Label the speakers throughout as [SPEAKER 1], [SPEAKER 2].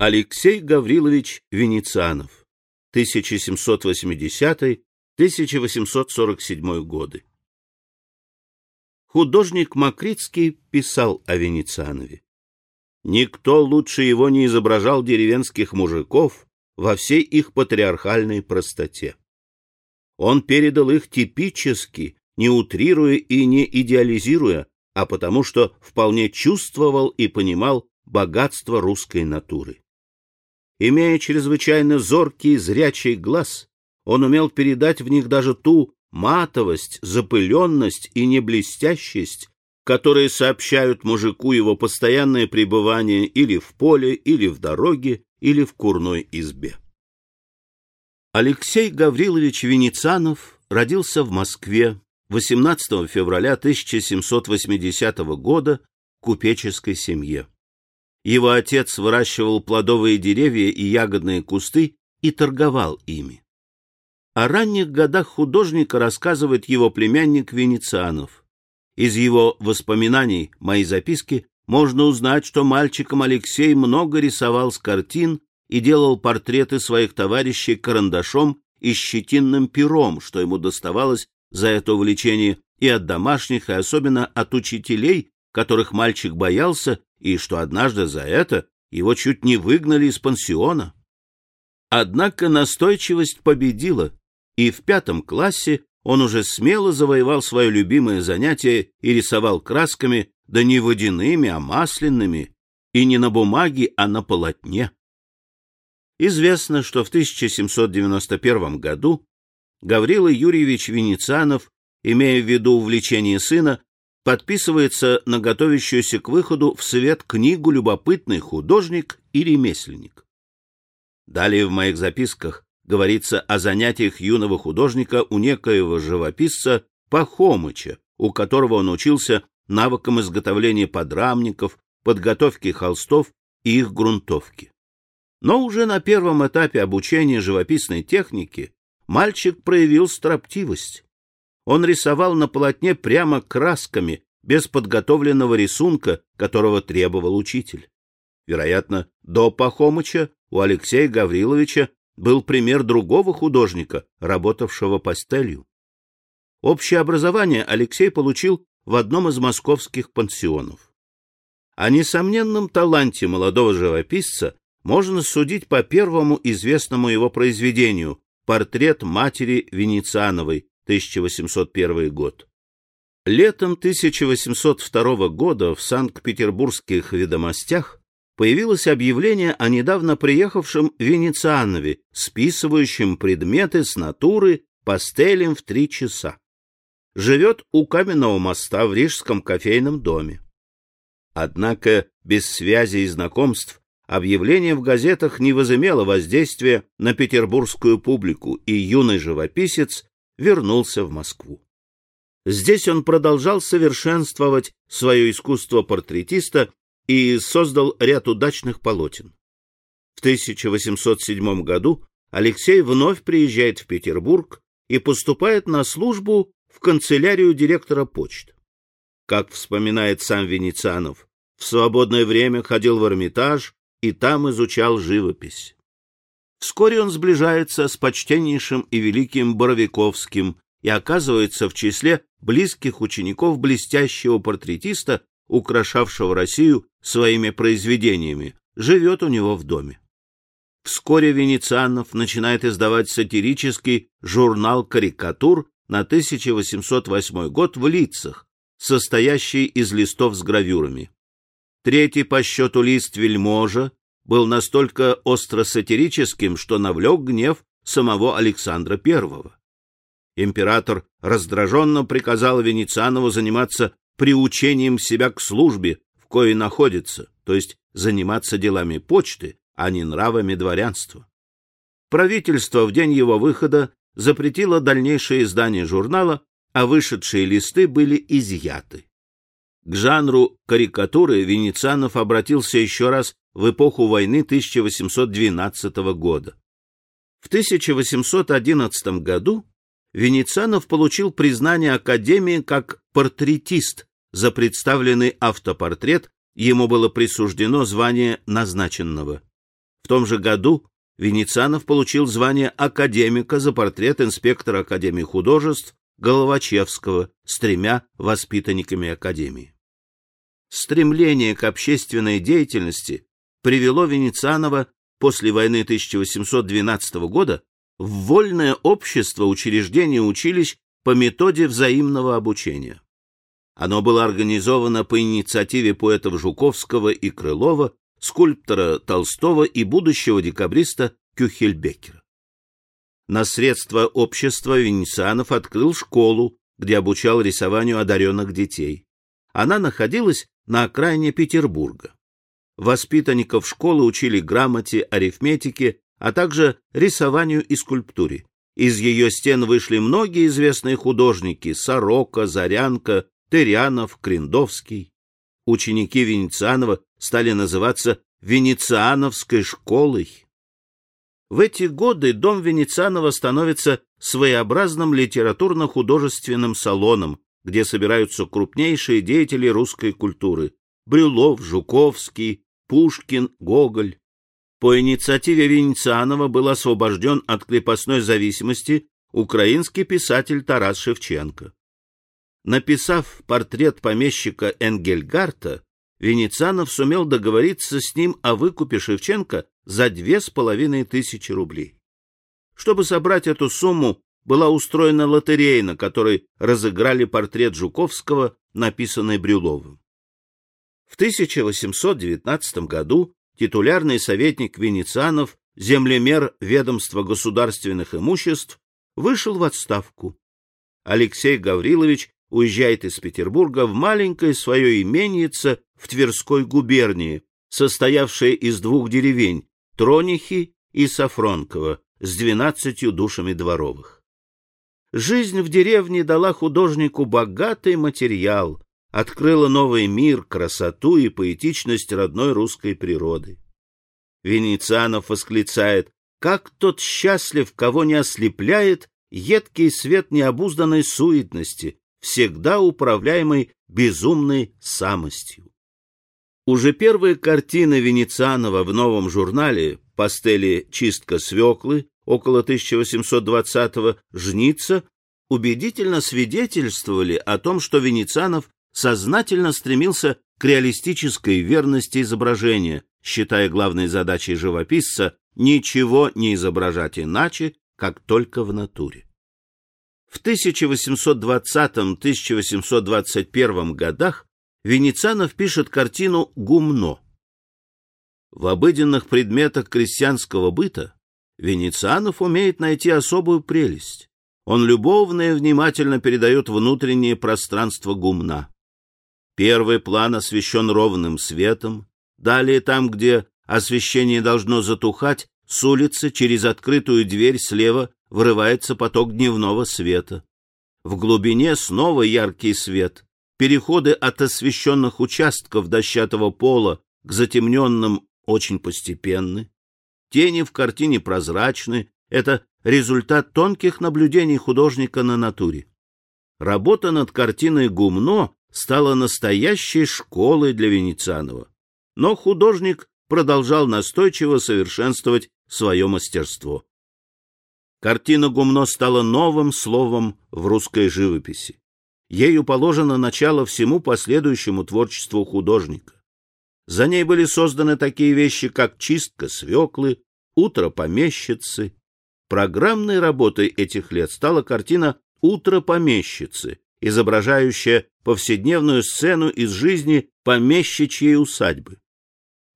[SPEAKER 1] Алексей Гаврилович Венецианов, 1780-1847 годы. Художник Макритский писал о Венецианове. Никто лучше его не изображал деревенских мужиков во всей их патриархальной простоте. Он передал их типически, не утрируя и не идеализируя, а потому что вполне чувствовал и понимал богатство русской натуры. Имея чрезвычайно зоркий зрячий глаз, он умел передать в них даже ту матовость, запыленность и неблестящесть, которые сообщают мужику его постоянное пребывание или в поле, или в дороге, или в курной избе. Алексей Гаврилович Венецианов родился в Москве 18 февраля 1780 года в купеческой семье. Его отец выращивал плодовые деревья и ягодные кусты и торговал ими. О ранних годах художника рассказывает его племянник Венецианов. Из его воспоминаний «Мои записки» можно узнать, что мальчиком Алексей много рисовал с картин и делал портреты своих товарищей карандашом и щетинным пером, что ему доставалось за это увлечение и от домашних, и особенно от учителей, которых мальчик боялся и что однажды за это его чуть не выгнали из пансиона. Однако настойчивость победила, и в пятом классе он уже смело завоевал свое любимое занятие и рисовал красками, да не водяными, а масляными, и не на бумаге, а на полотне. Известно, что в 1791 году Гаврила Юрьевич Венецианов, имея в виду увлечение сына, подписывается на готовящуюся к выходу в свет книгу «Любопытный художник и ремесленник». Далее в моих записках говорится о занятиях юного художника у некоего живописца Пахомыча, у которого он учился навыкам изготовления подрамников, подготовки холстов и их грунтовки. Но уже на первом этапе обучения живописной технике мальчик проявил строптивость он рисовал на полотне прямо красками, без подготовленного рисунка, которого требовал учитель. Вероятно, до Пахомыча у Алексея Гавриловича был пример другого художника, работавшего пастелью. Общее образование Алексей получил в одном из московских пансионов. О несомненном таланте молодого живописца можно судить по первому известному его произведению «Портрет матери Венециановой», 1801 год. Летом 1802 года в Санкт-Петербургских ведомостях появилось объявление о недавно приехавшем Венецианове, списывающем предметы с натуры пастелем в три часа. Живет у каменного моста в Рижском кофейном доме. Однако без связи и знакомств объявление в газетах не возымело воздействия на петербургскую публику, и юный живописец вернулся в Москву. Здесь он продолжал совершенствовать свое искусство портретиста и создал ряд удачных полотен. В 1807 году Алексей вновь приезжает в Петербург и поступает на службу в канцелярию директора почты. Как вспоминает сам Венецианов, в свободное время ходил в Эрмитаж и там изучал живопись. Вскоре он сближается с почтеннейшим и великим Боровиковским и оказывается в числе близких учеников блестящего портретиста, украшавшего Россию своими произведениями, живет у него в доме. Вскоре Венецианов начинает издавать сатирический журнал карикатур на 1808 год в лицах, состоящий из листов с гравюрами. Третий по счету лист «Вельможа» был настолько остро-сатирическим, что навлек гнев самого Александра I. Император раздраженно приказал Венецианову заниматься приучением себя к службе, в коей находится, то есть заниматься делами почты, а не нравами дворянства. Правительство в день его выхода запретило дальнейшее издание журнала, а вышедшие листы были изъяты. К жанру карикатуры Венецианов обратился еще раз в эпоху войны 1812 года. В 1811 году Венецианов получил признание Академии как портретист. За представленный автопортрет ему было присуждено звание назначенного. В том же году Венецианов получил звание академика за портрет инспектора Академии художеств Головачевского с тремя воспитанниками Академии. Стремление к общественной деятельности привело Венецианова после войны 1812 года в вольное общество учреждения училищ по методе взаимного обучения. Оно было организовано по инициативе поэтов Жуковского и Крылова, скульптора Толстого и будущего декабриста Кюхельбекера. На средства общества Венецианов открыл школу, где обучал рисованию одаренных детей. Она находилась на окраине Петербурга. Воспитанников школы учили грамоте, арифметике, а также рисованию и скульптуре. Из ее стен вышли многие известные художники – Сорока, Зарянка, Терянов, Криндовский. Ученики Венецианова стали называться Венециановской школой. В эти годы дом Венецианова становится своеобразным литературно-художественным салоном, где собираются крупнейшие деятели русской культуры – Брюлов, Жуковский, Пушкин, Гоголь. По инициативе Венецианова был освобожден от крепостной зависимости украинский писатель Тарас Шевченко. Написав портрет помещика Энгельгарта, Венецианов сумел договориться с ним о выкупе Шевченко за две с половиной тысячи рублей. Чтобы собрать эту сумму, была устроена лотерея, на которой разыграли портрет Жуковского, написанный Брюловым. В 1819 году титулярный советник Венецианов, землемер ведомства государственных имуществ, вышел в отставку. Алексей Гаврилович уезжает из Петербурга в маленькое свое именице в Тверской губернии, состоявшее из двух деревень — Тронихи и Сафронково, с двенадцатью душами дворовых. Жизнь в деревне дала художнику богатый материал, открыла новый мир, красоту и поэтичность родной русской природы. Венецианов восклицает «Как тот счастлив, кого не ослепляет едкий свет необузданной суетности, всегда управляемой безумной самостью. Уже первые картины Венецианова в новом журнале «Пастели чистка свеклы» около 1820-го «Жница» убедительно свидетельствовали о том, что Венецианов сознательно стремился к реалистической верности изображения, считая главной задачей живописца ничего не изображать иначе, как только в натуре. В 1820-1821 годах Венецианов пишет картину «Гумно». В обыденных предметах крестьянского быта Венецианов умеет найти особую прелесть. Он любовно и внимательно передает внутреннее пространство гумна. Первый план освещен ровным светом, далее там, где освещение должно затухать, с улицы через открытую дверь слева вырывается поток дневного света. В глубине снова яркий свет. Переходы от освещенных участков дощатого пола к затемненным очень постепенны. Тени в картине прозрачны. Это результат тонких наблюдений художника на натуре. Работа над картиной «Гумно» стала настоящей школой для Венецианова. Но художник продолжал настойчиво совершенствовать свое мастерство. Картина Гумно стала новым словом в русской живописи. Ею положено начало всему последующему творчеству художника. За ней были созданы такие вещи, как чистка свеклы, утро помещицы. Программной работой этих лет стала картина «Утро помещицы», изображающая повседневную сцену из жизни помещичьей усадьбы.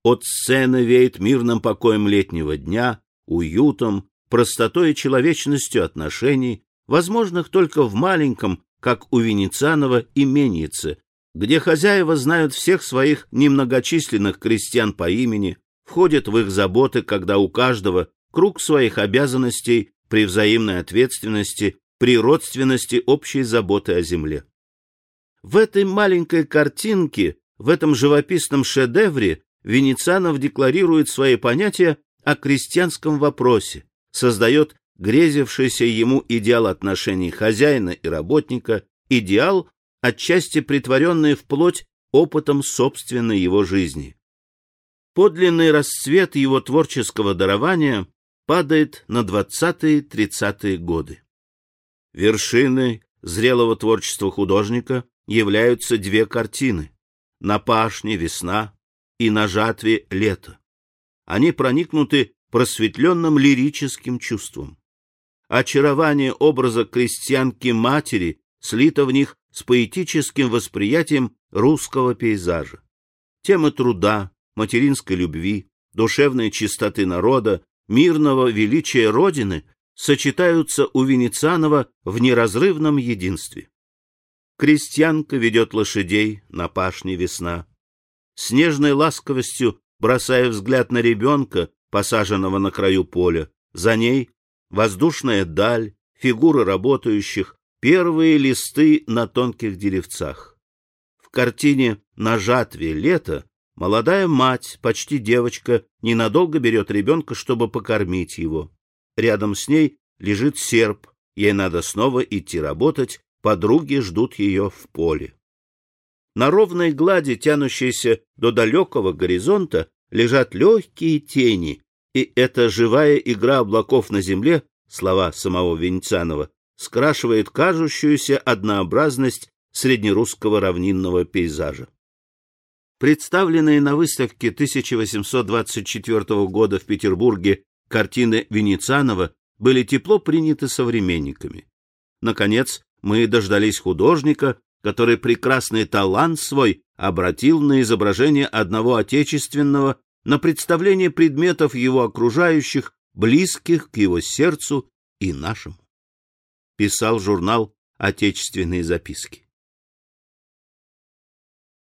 [SPEAKER 1] От сцены веет мирным покоем летнего дня, уютом, простотой и человечностью отношений, возможных только в маленьком, как у Венецианова, именьице, где хозяева знают всех своих немногочисленных крестьян по имени, входят в их заботы, когда у каждого круг своих обязанностей при взаимной ответственности, при родственности общей заботы о земле. В этой маленькой картинке, в этом живописном шедевре Венецианов декларирует свои понятия о крестьянском вопросе, создает грезившийся ему идеал отношений хозяина и работника, идеал, отчасти притворенный вплоть опытом собственной его жизни. Подлинный расцвет его творческого дарования падает на 20-30-е годы. Вершиной зрелого творчества художника являются две картины «На пашне весна» и «На жатве лето». Они проникнуты просветленным лирическим чувством. Очарование образа крестьянки-матери слито в них с поэтическим восприятием русского пейзажа. Темы труда, материнской любви, душевной чистоты народа, мирного величия Родины сочетаются у Венецианова в неразрывном единстве. Крестьянка ведет лошадей на пашне весна. С нежной ласковостью, бросая взгляд на ребенка, посаженного на краю поля, за ней воздушная даль, фигуры работающих, первые листы на тонких деревцах. В картине «На жатве лето» молодая мать, почти девочка, ненадолго берет ребенка, чтобы покормить его. Рядом с ней лежит серп, ей надо снова идти работать, подруги ждут ее в поле. На ровной глади, тянущейся до далекого горизонта, лежат легкие тени, и эта живая игра облаков на земле, слова самого Венецианова, скрашивает кажущуюся однообразность среднерусского равнинного пейзажа. Представленные на выставке 1824 года в Петербурге картины Венецианова были тепло приняты современниками. Наконец, мы дождались художника, который прекрасный талант свой обратил на изображение одного отечественного, на представление предметов его окружающих, близких к его сердцу и нашему писал журнал «Отечественные записки».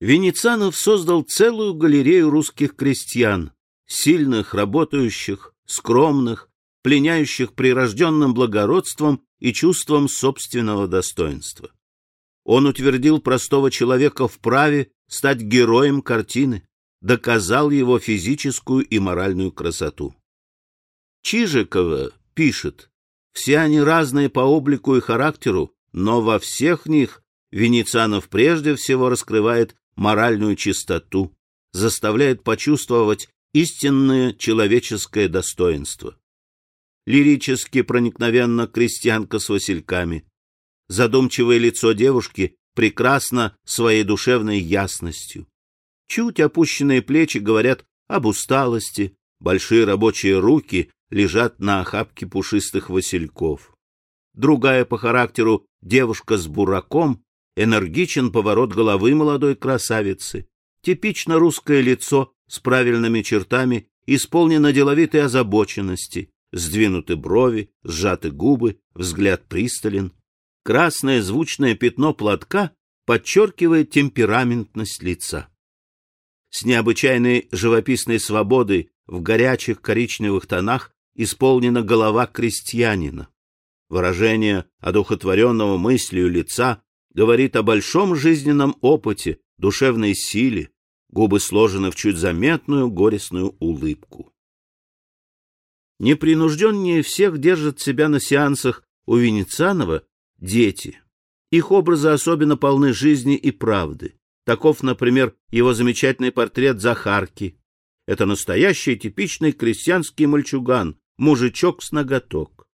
[SPEAKER 1] Венецианов создал целую галерею русских крестьян, сильных, работающих, скромных, пленяющих прирожденным благородством и чувством собственного достоинства. Он утвердил простого человека в праве стать героем картины, доказал его физическую и моральную красоту. Чижикова пишет, все они разные по облику и характеру, но во всех них Венецианов прежде всего раскрывает моральную чистоту, заставляет почувствовать истинное человеческое достоинство. Лирически проникновенно крестьянка с васильками. Задумчивое лицо девушки прекрасно своей душевной ясностью. Чуть опущенные плечи говорят об усталости, большие рабочие руки лежат на охапке пушистых васильков. Другая по характеру девушка с бураком, энергичен поворот головы молодой красавицы, типично русское лицо с правильными чертами, исполнено деловитой озабоченности, сдвинуты брови, сжаты губы, взгляд пристален. Красное звучное пятно платка подчеркивает темпераментность лица. С необычайной живописной свободой в горячих коричневых тонах исполнена голова крестьянина. Выражение одухотворенного мыслью лица говорит о большом жизненном опыте, душевной силе, губы сложены в чуть заметную горестную улыбку. Непринужденнее всех держат себя на сеансах у Венецианова дети. Их образы особенно полны жизни и правды. Таков, например, его замечательный портрет Захарки. Это настоящий типичный крестьянский мальчуган, мужичок с ноготок.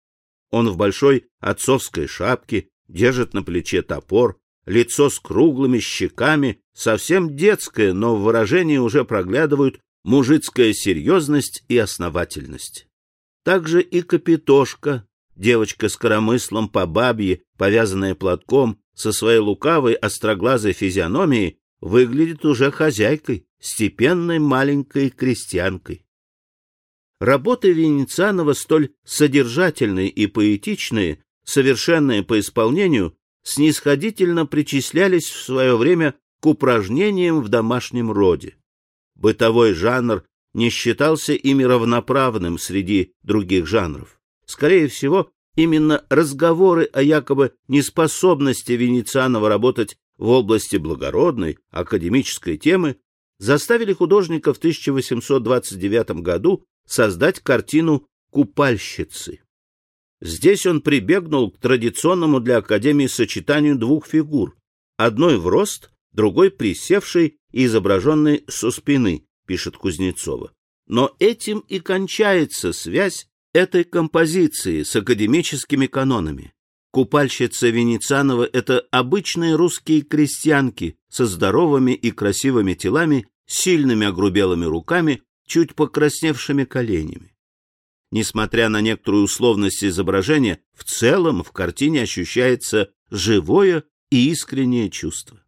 [SPEAKER 1] Он в большой отцовской шапке, держит на плече топор, лицо с круглыми щеками, совсем детское, но в выражении уже проглядывают мужицкая серьезность и основательность. Также и Капитошка, девочка с коромыслом по бабье, повязанная платком, со своей лукавой остроглазой физиономией, выглядит уже хозяйкой, степенной маленькой крестьянкой. Работы Венецианова столь содержательные и поэтичные, совершенные по исполнению, снисходительно причислялись в свое время к упражнениям в домашнем роде. Бытовой жанр не считался ими равноправным среди других жанров. Скорее всего, именно разговоры о якобы неспособности Венецианова работать в области благородной академической темы заставили художника в 1829 году создать картину «Купальщицы». Здесь он прибегнул к традиционному для Академии сочетанию двух фигур, одной в рост, другой присевшей и изображенной со спины, пишет Кузнецова. Но этим и кончается связь этой композиции с академическими канонами. Купальщица Венецианова — это обычные русские крестьянки со здоровыми и красивыми телами, сильными огрубелыми руками, чуть покрасневшими коленями. Несмотря на некоторую условность изображения, в целом в картине ощущается живое и искреннее чувство.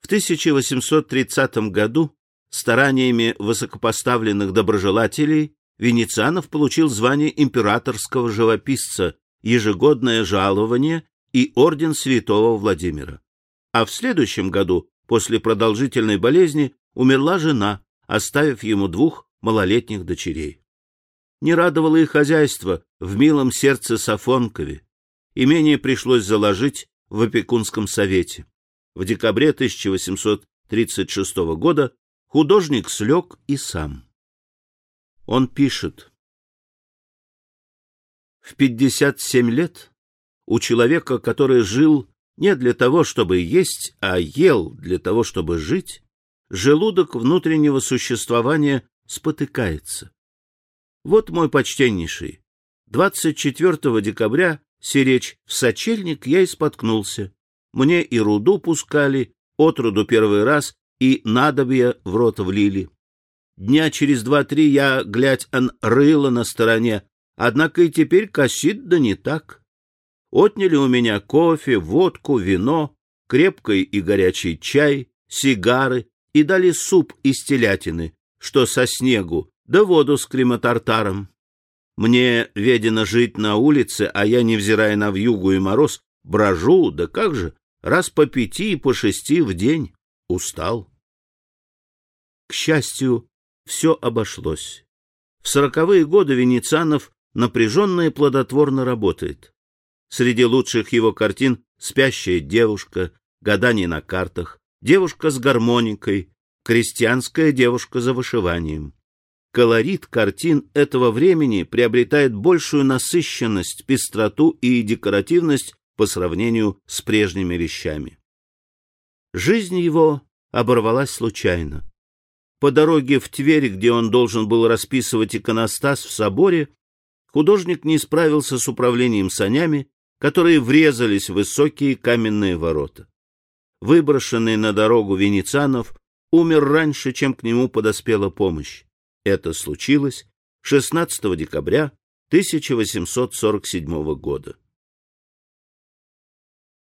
[SPEAKER 1] В 1830 году стараниями высокопоставленных доброжелателей Венецианов получил звание императорского живописца, ежегодное жалование и орден святого Владимира. А в следующем году, после продолжительной болезни, умерла жена, оставив ему двух малолетних дочерей. Не радовало и хозяйство в милом сердце Сафонкове. Имение пришлось заложить в опекунском совете. В декабре 1836 года художник слег и сам. Он пишет. В 57 лет у человека, который жил не для того, чтобы есть, а ел для того, чтобы жить, желудок внутреннего существования спотыкается. Вот мой почтеннейший. 24 декабря, сиречь в сочельник, я и споткнулся. Мне и руду пускали, отруду первый раз, и надобья в рот влили. Дня через два-три я, глядь, ан рыло на стороне, однако и теперь косит да не так. Отняли у меня кофе, водку, вино, крепкий и горячий чай, сигары и дали суп из телятины, что со снегу, да воду с крематартаром. Мне ведено жить на улице, а я, невзирая на вьюгу и мороз, брожу, да как же, раз по пяти и по шести в день. Устал. К счастью, все обошлось. В сороковые годы Венецианов напряженно и плодотворно работает. Среди лучших его картин «Спящая девушка», «Гадание на картах», «Девушка с гармоникой», «Крестьянская девушка за вышиванием». Колорит картин этого времени приобретает большую насыщенность, пестроту и декоративность по сравнению с прежними вещами. Жизнь его оборвалась случайно. По дороге в Тверь, где он должен был расписывать иконостас в соборе, художник не справился с управлением санями, которые врезались в высокие каменные ворота. Выброшенный на дорогу Венецианов умер раньше, чем к нему подоспела помощь. Это случилось 16 декабря 1847 года.